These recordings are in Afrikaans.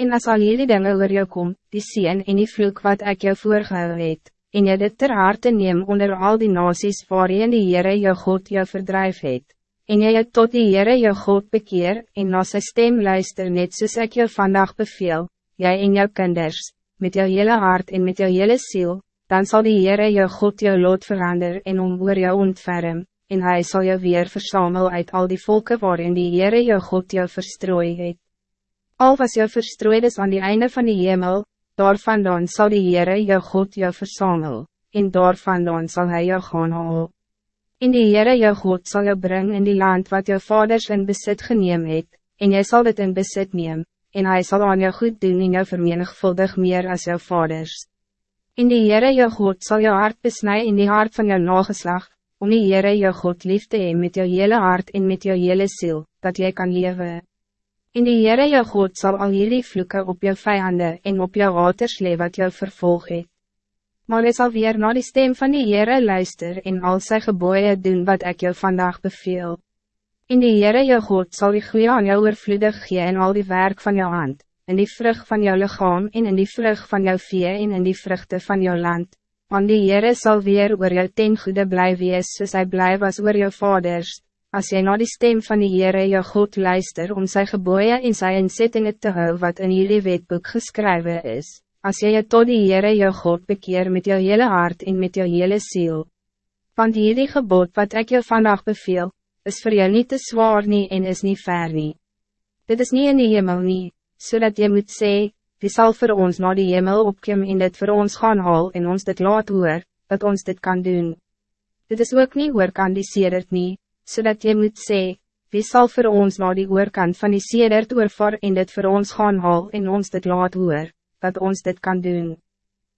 En as al hierdie dinge oor jou kom, die sien en die vloek wat ik jou voorgehou het, en jy dit ter harte neem onder al die nasies waarin die Heere jou God jou verdrijf het, en jy het tot die Heere jou God bekeer, en na sy stem luister net soos ek jou vandag beveel, jy en jou kinders, met jou hele hart en met jou hele ziel, dan zal die Heere jou God jou lot verander en om oor jou ontferm, en hij zal jou weer verzamel uit al die volken waarin die Heere jou God jou verstrooi het. Al was jou verstrooid is aan die einde van die hemel, daarvandaan zal die Heere jou God jou verzamel, en daarvandaan zal hij jou gaan haal. In die Heere jou God zal jou brengen in die land wat jou vaders in besit geneem het, en jy zal dit in besit neem, en hij zal aan jou goed doen en jou vermenigvuldig meer als jou vaders. In die Heere jou God zal jou hart besnijden in die hart van jou nageslag, om die Heere jou God lief te hee met jou hele hart en met jou hele ziel, dat jij kan leven. In die Heere jou God zal al hierdie vloeken op jou vijanden en op jou waters lee wat jou vervolg het. Maar jy sal weer naar die stem van die Heere luister en al sy geboeien doen wat ik jou vandaag beveel. In die Heere jou God zal die goeie aan jou oorvloedig gee en al die werk van jou hand, in die vrucht van jouw lichaam en in die vrucht van jouw vee en in die vruchten van jouw land. Want die Heere sal weer oor jou ten goede bly wees soos hy bly was oor jou vaders, as jy na die stem van die Heere jou God luister om sy geboeien en sy inzettingen te hou wat in jullie wetboek geschreven is, as jy je tot die Heere jou God bekeer met jou hele hart en met jou hele ziel. Want hierdie gebod wat ik jou vandaag beveel, is voor jou niet te zwaar nie en is niet ver nie. Dit is niet in die hemel nie, so je moet zeggen, die zal voor ons naar die hemel opkomen en dit voor ons gaan haal en ons dit laat hoor, dat ons dit kan doen. Dit is ook niet hoor kan die sedert nie, zodat so je moet zeggen, wie zal voor ons naar die oorkant van die sedert oorvar en dit voor ons gaan haal en ons dit laat hoor, dat ons dit kan doen.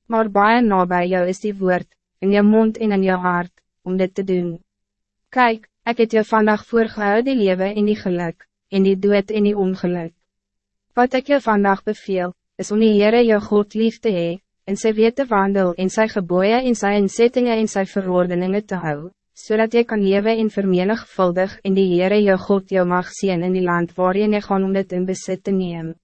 Maar baie nabij jou is die woord, in je mond en in je hart, om dit te doen. Kijk, ik het jou vandaag voorgehou die leven in die geluk, in die dood in die ongeluk. Wat ik je vandaag beveel, is om die Heere jou God lief te hee, en sy wete wandel en sy geboeien en sy inzettingen en sy verordeningen te hou, zodat je kan leven in vermenigvuldig en die Heere jou God jou mag zien in die land waarin je gaan om dit in besit te neem.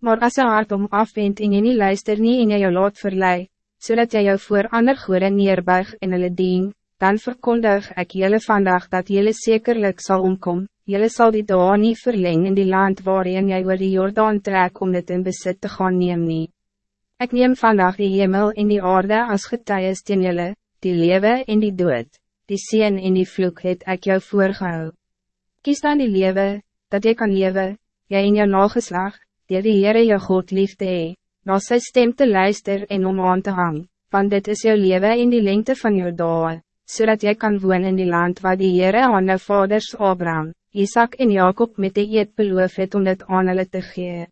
Maar als je hart om afwend en je niet luister nie en je jou laat verlei, zodat je jou voor ander goede neerbuig en hulle dien, dan verkondig ik jullie vandaag dat jullie zekerlijk zal omkomen. Jelle zal die daar nie verleng in die land waarin jy oor die Jordaan trek om dit in besit te gaan neem nie. Ek neem vandaag die hemel en die aarde as getuies teen jylle, die lewe en die dood, die sien en die vloek het ek jou voorgehou. Kies dan die lewe, dat jy kan lewe, jy en jou nageslag, die die Heere jou God liefde hee, na sy stem te luister en om aan te hang, want dit is jou lewe in die lengte van jou dae, zodat jij kan wonen in die land waar die Heere aan jou vaders Abraham, Isaac en Jacob met de eed beloof het om dit aan hulle te gee.